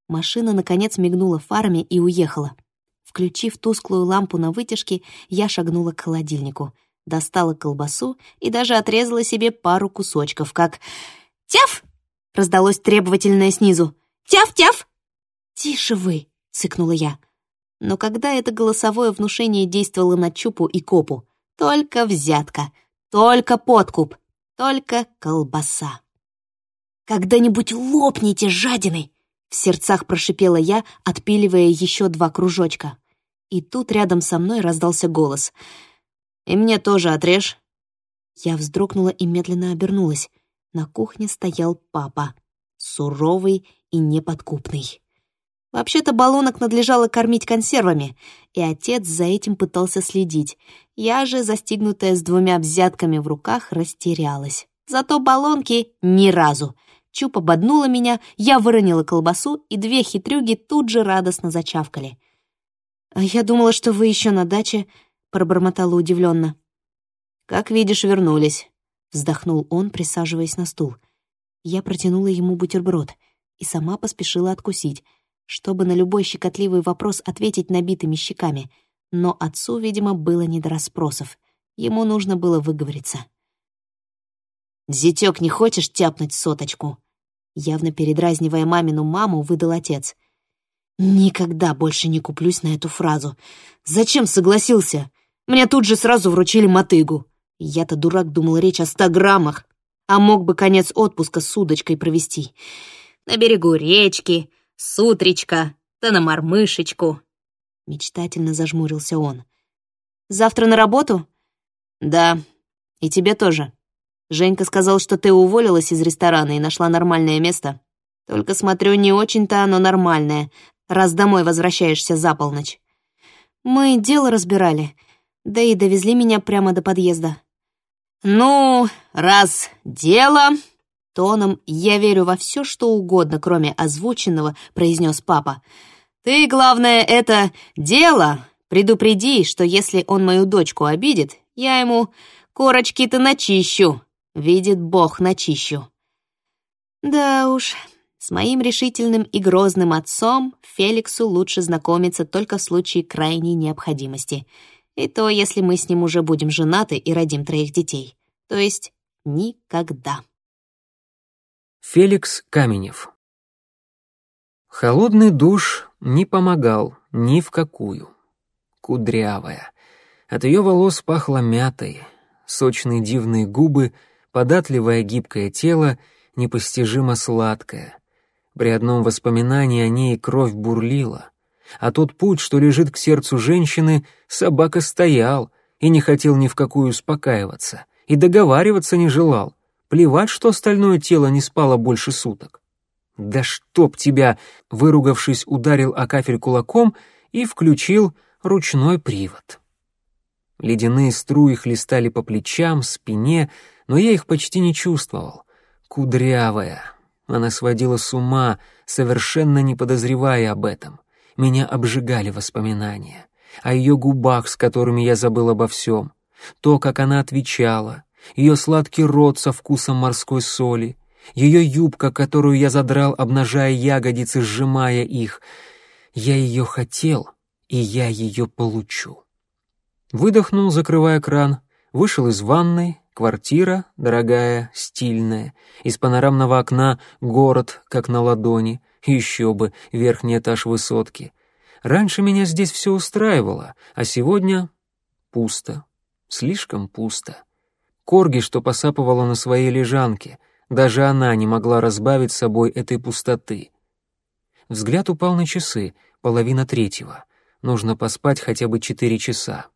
Машина, наконец, мигнула фарами и уехала. Включив тусклую лампу на вытяжке, я шагнула к холодильнику, достала колбасу и даже отрезала себе пару кусочков, как «Тяф!» — раздалось требовательное снизу. «Тяф-тяф!» «Тише вы!» — цыкнула я. Но когда это голосовое внушение действовало на Чупу и Копу, только взятка, только подкуп, только колбаса. «Когда-нибудь лопните, жадины!» В сердцах прошипела я, отпиливая еще два кружочка. И тут рядом со мной раздался голос. «И мне тоже отрежь». Я вздрогнула и медленно обернулась. На кухне стоял папа, суровый и неподкупный. Вообще-то баллонок надлежало кормить консервами, и отец за этим пытался следить. Я же, застигнутая с двумя взятками в руках, растерялась. Зато баллонки ни разу. Чуп ободнула меня, я выронила колбасу, и две хитрюги тут же радостно зачавкали. «А я думала, что вы еще на даче», — пробормотала удивленно. «Как видишь, вернулись», — вздохнул он, присаживаясь на стул. Я протянула ему бутерброд и сама поспешила откусить — чтобы на любой щекотливый вопрос ответить набитыми щеками. Но отцу, видимо, было не до расспросов. Ему нужно было выговориться. «Зятёк, не хочешь тяпнуть соточку?» Явно передразнивая мамину маму, выдал отец. «Никогда больше не куплюсь на эту фразу. Зачем согласился? Мне тут же сразу вручили мотыгу. Я-то, дурак, думал речь о ста граммах, а мог бы конец отпуска с удочкой провести. На берегу речки, с утречка, да на мормышечку. Мечтательно зажмурился он. Завтра на работу? Да, и тебе тоже. Женька сказал, что ты уволилась из ресторана и нашла нормальное место. Только, смотрю, не очень-то оно нормальное, раз домой возвращаешься за полночь. Мы дело разбирали, да и довезли меня прямо до подъезда. Ну, раз дело, Тоном «я верю во все, что угодно, кроме озвученного», произнес папа. «Ты, главное, это дело. Предупреди, что если он мою дочку обидит, я ему корочки-то начищу. Видит Бог, начищу». Да уж, с моим решительным и грозным отцом Феликсу лучше знакомиться только в случае крайней необходимости. И то, если мы с ним уже будем женаты и родим троих детей. То есть никогда. Феликс Каменев Холодный душ не помогал ни в какую. Кудрявая. От ее волос пахло мятой. Сочные дивные губы, податливое гибкое тело, непостижимо сладкое. При одном воспоминании о ней кровь бурлила. А тот путь, что лежит к сердцу женщины, собака стоял и не хотел ни в какую успокаиваться, и договариваться не желал — Плевать, что остальное тело не спало больше суток. «Да чтоб тебя!» — выругавшись, ударил о кафель кулаком и включил ручной привод. Ледяные струи хлестали по плечам, спине, но я их почти не чувствовал. Кудрявая. Она сводила с ума, совершенно не подозревая об этом. Меня обжигали воспоминания. О ее губах, с которыми я забыл обо всем. То, как она отвечала, ее сладкий рот со вкусом морской соли, ее юбка, которую я задрал, обнажая ягодицы, сжимая их. Я ее хотел, и я ее получу. Выдохнул, закрывая кран, вышел из ванной, квартира, дорогая, стильная, из панорамного окна город, как на ладони, еще бы, верхний этаж высотки. Раньше меня здесь все устраивало, а сегодня пусто, слишком пусто. Корги, что посапывала на своей лежанке, даже она не могла разбавить собой этой пустоты. Взгляд упал на часы, половина третьего. Нужно поспать хотя бы четыре часа.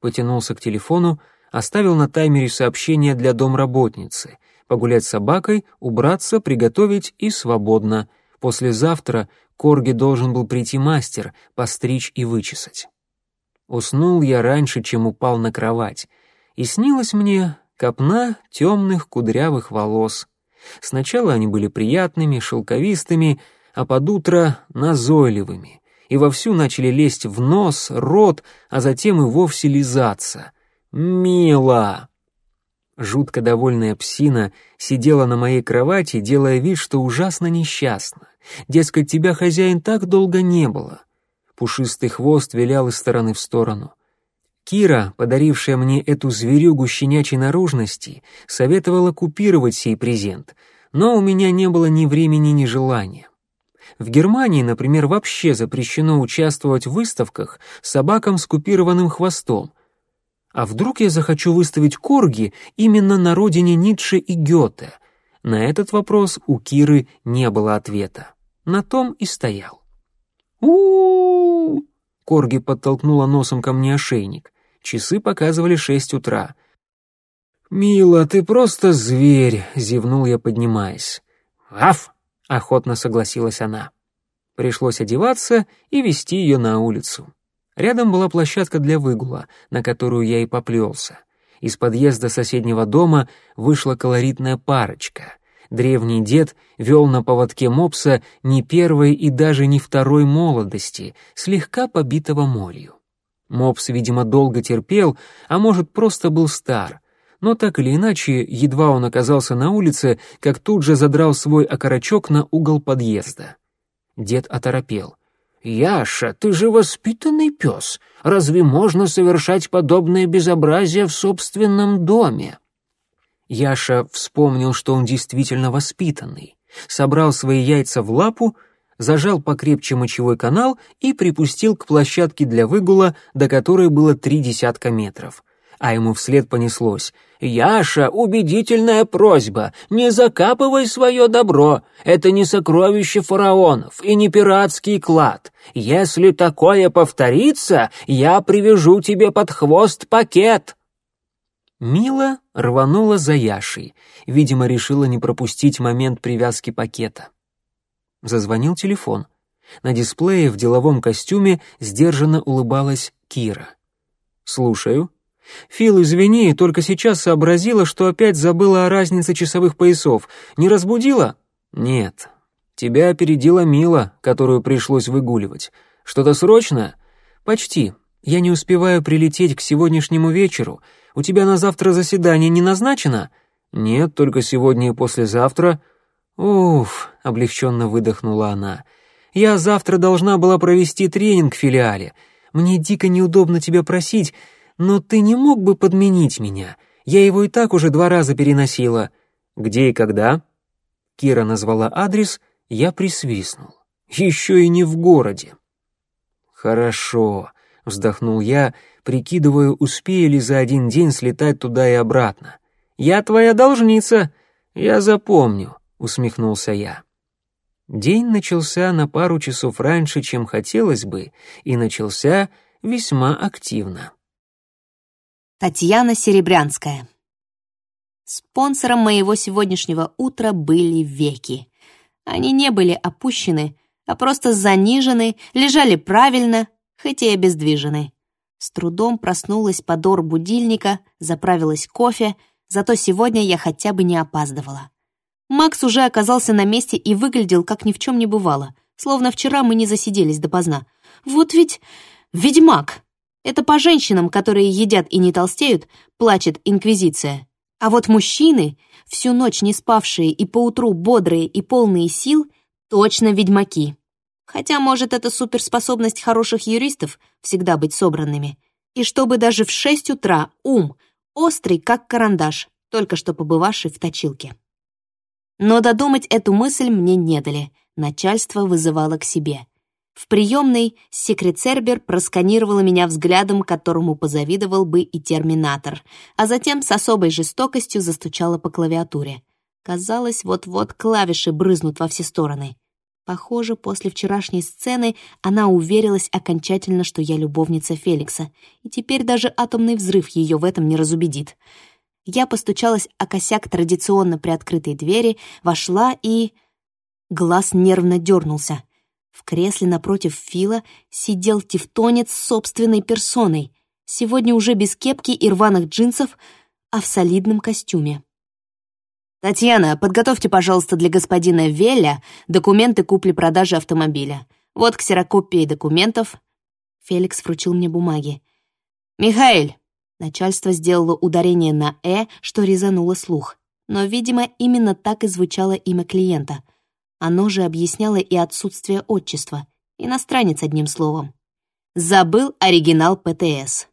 Потянулся к телефону, оставил на таймере сообщение для домработницы. Погулять с собакой, убраться, приготовить и свободно. Послезавтра Корги должен был прийти мастер, постричь и вычесать. Уснул я раньше, чем упал на кровать и снилась мне копна темных кудрявых волос. Сначала они были приятными, шелковистыми, а под утро назойливыми, и вовсю начали лезть в нос, рот, а затем и вовсе лизаться. Мило! Жутко довольная псина сидела на моей кровати, делая вид, что ужасно несчастна. Дескать, тебя, хозяин, так долго не было. Пушистый хвост вилял из стороны в сторону. Кира, подарившая мне эту зверюгу щенячьей наружности, советовала купировать сей презент, но у меня не было ни времени, ни желания. В Германии, например, вообще запрещено участвовать в выставках собакам с купированным хвостом, а вдруг я захочу выставить корги именно на родине Ницше и Гёте? На этот вопрос у Киры не было ответа. На том и стоял. у у Корги подтолкнула носом ко мне ошейник. Часы показывали шесть утра. «Мила, ты просто зверь!» — зевнул я, поднимаясь. «Аф!» — охотно согласилась она. Пришлось одеваться и вести ее на улицу. Рядом была площадка для выгула, на которую я и поплелся. Из подъезда соседнего дома вышла колоритная парочка. Древний дед вел на поводке мопса не первой и даже не второй молодости, слегка побитого молью. Мопс, видимо, долго терпел, а может, просто был стар. Но так или иначе, едва он оказался на улице, как тут же задрал свой окорочок на угол подъезда. Дед оторопел. «Яша, ты же воспитанный пес. Разве можно совершать подобное безобразие в собственном доме?» Яша вспомнил, что он действительно воспитанный, собрал свои яйца в лапу, зажал покрепче мочевой канал и припустил к площадке для выгула, до которой было три десятка метров а ему вслед понеслось. «Яша, убедительная просьба, не закапывай свое добро, это не сокровище фараонов и не пиратский клад. Если такое повторится, я привяжу тебе под хвост пакет». Мила рванула за Яшей, видимо, решила не пропустить момент привязки пакета. Зазвонил телефон. На дисплее в деловом костюме сдержанно улыбалась Кира. «Слушаю», «Фил, извини, только сейчас сообразила, что опять забыла о разнице часовых поясов. Не разбудила?» «Нет. Тебя опередила Мила, которую пришлось выгуливать. Что-то срочное?» «Почти. Я не успеваю прилететь к сегодняшнему вечеру. У тебя на завтра заседание не назначено?» «Нет, только сегодня и послезавтра». «Уф», — облегченно выдохнула она. «Я завтра должна была провести тренинг в филиале. Мне дико неудобно тебя просить, «Но ты не мог бы подменить меня? Я его и так уже два раза переносила». «Где и когда?» Кира назвала адрес, я присвистнул. «Еще и не в городе». «Хорошо», — вздохнул я, прикидывая, успею ли за один день слетать туда и обратно. «Я твоя должница, я запомню», — усмехнулся я. День начался на пару часов раньше, чем хотелось бы, и начался весьма активно. Татьяна Серебрянская. Спонсором моего сегодняшнего утра были веки. Они не были опущены, а просто занижены, лежали правильно, хотя и обездвижены. С трудом проснулась под ор будильника, заправилась кофе, зато сегодня я хотя бы не опаздывала. Макс уже оказался на месте и выглядел, как ни в чем не бывало, словно вчера мы не засиделись допоздна. Вот ведь ведьмак! Это по женщинам, которые едят и не толстеют, плачет инквизиция. А вот мужчины, всю ночь не спавшие и поутру бодрые и полные сил, точно ведьмаки. Хотя, может, это суперспособность хороших юристов всегда быть собранными. И чтобы даже в шесть утра ум, острый, как карандаш, только что побывавший в точилке. Но додумать эту мысль мне не дали. Начальство вызывало к себе. В приемной секрет-сербер просканировала меня взглядом, которому позавидовал бы и терминатор, а затем с особой жестокостью застучала по клавиатуре. Казалось, вот-вот клавиши брызнут во все стороны. Похоже, после вчерашней сцены она уверилась окончательно, что я любовница Феликса, и теперь даже атомный взрыв ее в этом не разубедит. Я постучалась о косяк традиционно приоткрытой двери, вошла и... Глаз нервно дернулся. В кресле напротив Фила сидел тевтонец с собственной персоной, сегодня уже без кепки и рваных джинсов, а в солидном костюме. «Татьяна, подготовьте, пожалуйста, для господина Велля документы купли-продажи автомобиля. Вот ксерокопии документов». Феликс вручил мне бумаги. «Михаэль, Начальство сделало ударение на «э», что резануло слух. Но, видимо, именно так и звучало имя клиента. Оно же объясняло и отсутствие отчества. Иностранец, одним словом. Забыл оригинал ПТС.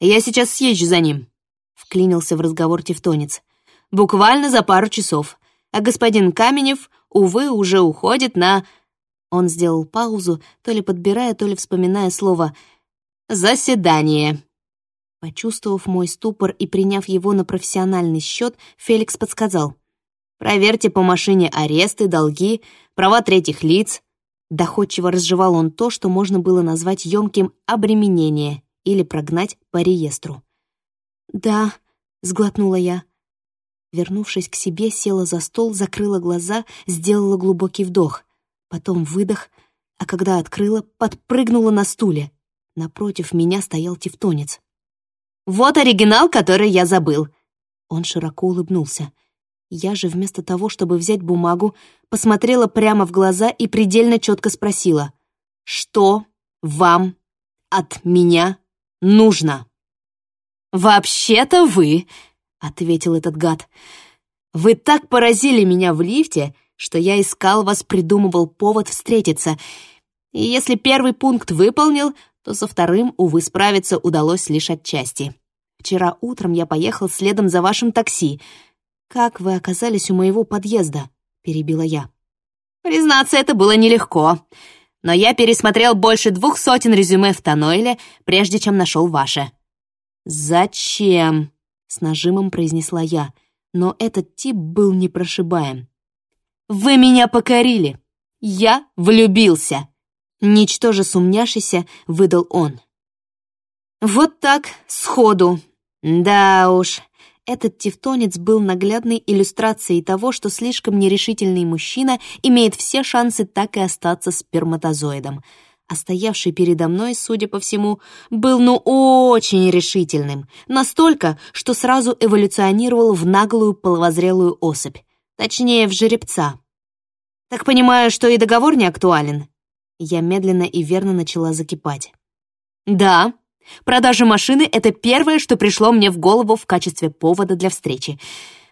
«Я сейчас съезжу за ним», — вклинился в разговор Тевтонец. «Буквально за пару часов. А господин Каменев, увы, уже уходит на...» Он сделал паузу, то ли подбирая, то ли вспоминая слово «заседание». Почувствовав мой ступор и приняв его на профессиональный счет, Феликс подсказал. «Проверьте по машине аресты, долги, права третьих лиц». Доходчиво разжевал он то, что можно было назвать емким «обременение» или прогнать по реестру. «Да», — сглотнула я. Вернувшись к себе, села за стол, закрыла глаза, сделала глубокий вдох. Потом выдох, а когда открыла, подпрыгнула на стуле. Напротив меня стоял тевтонец. Вот оригинал, который я забыл». Он широко улыбнулся. Я же вместо того, чтобы взять бумагу, посмотрела прямо в глаза и предельно четко спросила, «Что вам от меня нужно?» «Вообще-то вы», — ответил этот гад, «вы так поразили меня в лифте, что я искал вас, придумывал повод встретиться. И если первый пункт выполнил, то со вторым, увы, справиться удалось лишь отчасти. Вчера утром я поехал следом за вашим такси. Как вы оказались у моего подъезда?» — перебила я. «Признаться, это было нелегко. Но я пересмотрел больше двух сотен резюме в Танойле, прежде чем нашел ваше». «Зачем?» — с нажимом произнесла я, но этот тип был непрошибаем. «Вы меня покорили! Я влюбился!» Ничтоже сумняшися, выдал он. Вот так, сходу. Да уж, этот тевтонец был наглядной иллюстрацией того, что слишком нерешительный мужчина имеет все шансы так и остаться сперматозоидом. А стоявший передо мной, судя по всему, был ну очень решительным. Настолько, что сразу эволюционировал в наглую половозрелую особь. Точнее, в жеребца. Так понимаю, что и договор не актуален? Я медленно и верно начала закипать. «Да, продажа машины — это первое, что пришло мне в голову в качестве повода для встречи.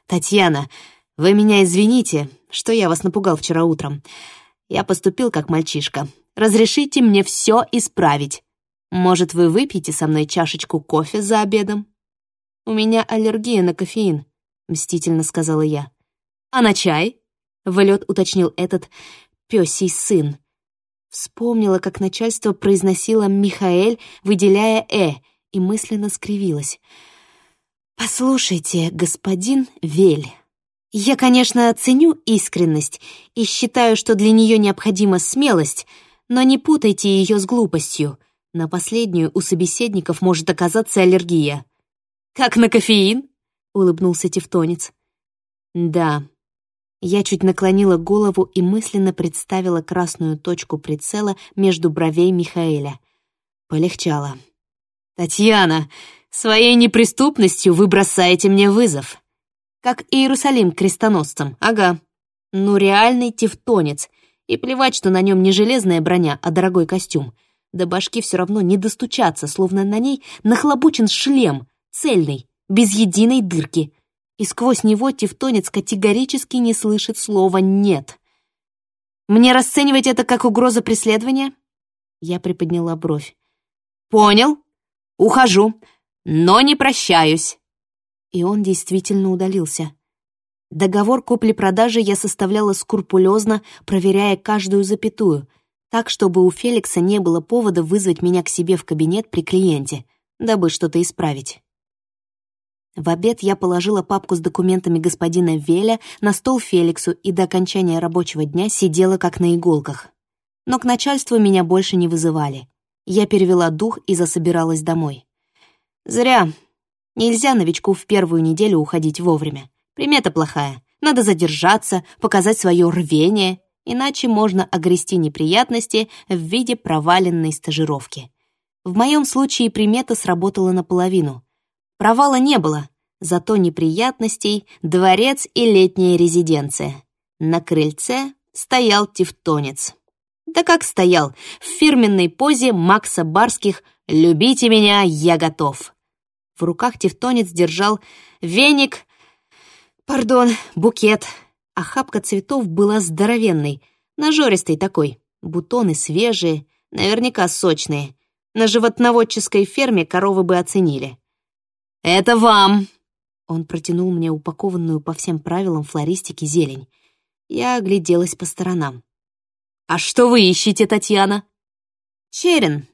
Татьяна, вы меня извините, что я вас напугал вчера утром. Я поступил как мальчишка. Разрешите мне все исправить. Может, вы выпьете со мной чашечку кофе за обедом?» «У меня аллергия на кофеин», — мстительно сказала я. «А на чай?» — в уточнил этот пёсий сын. Вспомнила, как начальство произносило «Михаэль», выделяя «э», и мысленно скривилась. «Послушайте, господин Вель, я, конечно, ценю искренность и считаю, что для нее необходима смелость, но не путайте ее с глупостью. На последнюю у собеседников может оказаться аллергия». «Как на кофеин?» — улыбнулся тевтонец. «Да, я чуть наклонила голову и мысленно представила красную точку прицела между бровей Михаэля. Полегчало. «Татьяна, своей неприступностью вы бросаете мне вызов. Как Иерусалим крестоносцам, ага. Ну, реальный тевтонец. И плевать, что на нем не железная броня, а дорогой костюм. До башки все равно не достучаться, словно на ней нахлобучен шлем, цельный, без единой дырки и сквозь него тевтонец категорически не слышит слова «нет». «Мне расценивать это как угроза преследования?» Я приподняла бровь. «Понял. Ухожу, но не прощаюсь». И он действительно удалился. Договор купли-продажи я составляла скрупулезно, проверяя каждую запятую, так, чтобы у Феликса не было повода вызвать меня к себе в кабинет при клиенте, дабы что-то исправить. В обед я положила папку с документами господина Веля на стол Феликсу и до окончания рабочего дня сидела как на иголках. Но к начальству меня больше не вызывали. Я перевела дух и засобиралась домой. Зря. Нельзя новичку в первую неделю уходить вовремя. Примета плохая. Надо задержаться, показать свое рвение, иначе можно огрести неприятности в виде проваленной стажировки. В моем случае примета сработала наполовину — Провала не было, зато неприятностей — дворец и летняя резиденция. На крыльце стоял тевтонец. Да как стоял, в фирменной позе Макса Барских «Любите меня, я готов». В руках тевтонец держал веник, пардон, букет. Охапка цветов была здоровенной, нажористой такой. Бутоны свежие, наверняка сочные. На животноводческой ферме коровы бы оценили. «Это вам!» Он протянул мне упакованную по всем правилам флористики зелень. Я огляделась по сторонам. «А что вы ищете, Татьяна?» «Черен.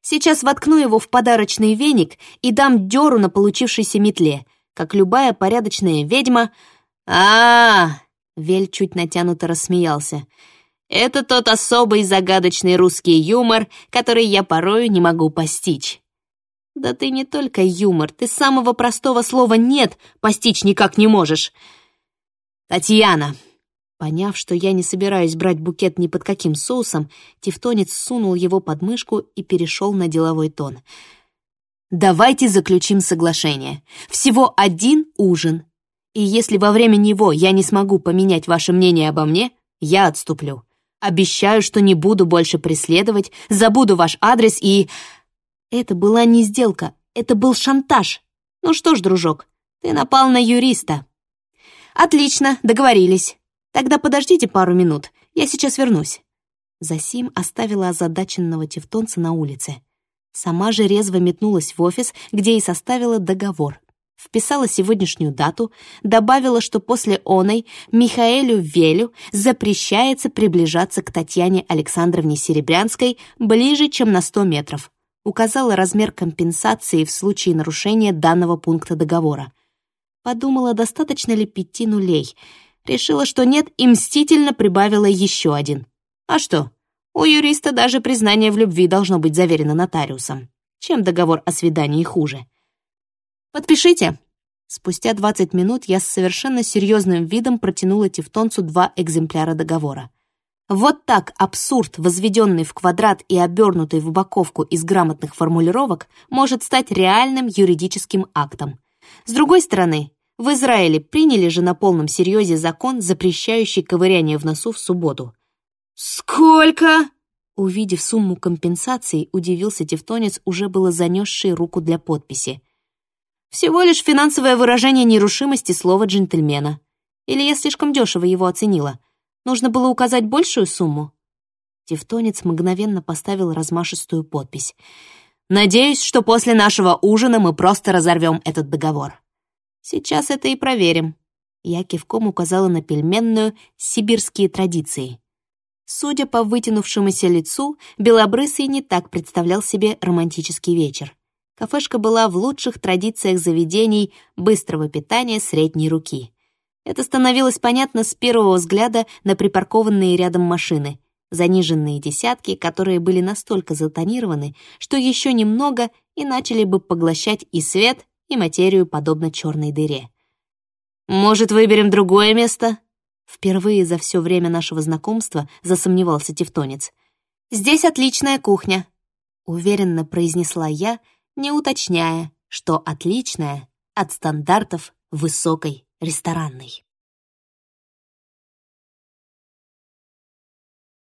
Сейчас воткну его в подарочный веник и дам дёру на получившейся метле, как любая порядочная ведьма. а, -а, -а Вель чуть натянуто рассмеялся. «Это тот особый загадочный русский юмор, который я порою не могу постичь». «Да ты не только юмор, ты самого простого слова «нет» постичь никак не можешь». «Татьяна, Поняв, что я не собираюсь брать букет ни под каким соусом, Тевтонец сунул его под мышку и перешел на деловой тон. «Давайте заключим соглашение. Всего один ужин. И если во время него я не смогу поменять ваше мнение обо мне, я отступлю. Обещаю, что не буду больше преследовать, забуду ваш адрес и...» Это была не сделка, это был шантаж. Ну что ж, дружок, ты напал на юриста. «Отлично, договорились. «Тогда подождите пару минут, я сейчас вернусь». Засим оставила озадаченного тевтонца на улице. Сама же резво метнулась в офис, где и составила договор. Вписала сегодняшнюю дату, добавила, что после оной Михаэлю Велю запрещается приближаться к Татьяне Александровне Серебрянской ближе, чем на 100 метров. Указала размер компенсации в случае нарушения данного пункта договора. Подумала, достаточно ли пяти нулей — решила, что нет, и мстительно прибавила еще один. А что? У юриста даже признание в любви должно быть заверено нотариусом. Чем договор о свидании хуже? «Подпишите!» Спустя 20 минут я с совершенно серьезным видом протянула Тевтонцу два экземпляра договора. Вот так абсурд, возведенный в квадрат и обернутый в упаковку из грамотных формулировок, может стать реальным юридическим актом. С другой стороны, в Израиле приняли же на полном серьезе закон, запрещающий ковыряние в носу в субботу. «Сколько?» Увидев сумму компенсации, удивился тевтонец, уже было занесший руку для подписи. «Всего лишь финансовое выражение нерушимости слова джентльмена. Или я слишком дешево его оценила? Нужно было указать большую сумму?» Тевтонец мгновенно поставил размашистую подпись. «Надеюсь, что после нашего ужина мы просто разорвем этот договор». Сейчас это и проверим. Я кивком указала на пельменную «Сибирские традиции». Судя по вытянувшемуся лицу, Белобрысый не так представлял себе романтический вечер. Кафешка была в лучших традициях заведений быстрого питания средней руки. Это становилось понятно с первого взгляда на припаркованные рядом машины, заниженные десятки, которые были настолько затонированы, что еще немного и начали бы поглощать и свет, и материю, подобно черной дыре. «Может, выберем другое место?» Впервые за все время нашего знакомства засомневался тевтонец. «Здесь отличная кухня», — уверенно произнесла я, не уточняя, что отличная от стандартов высокой ресторанной.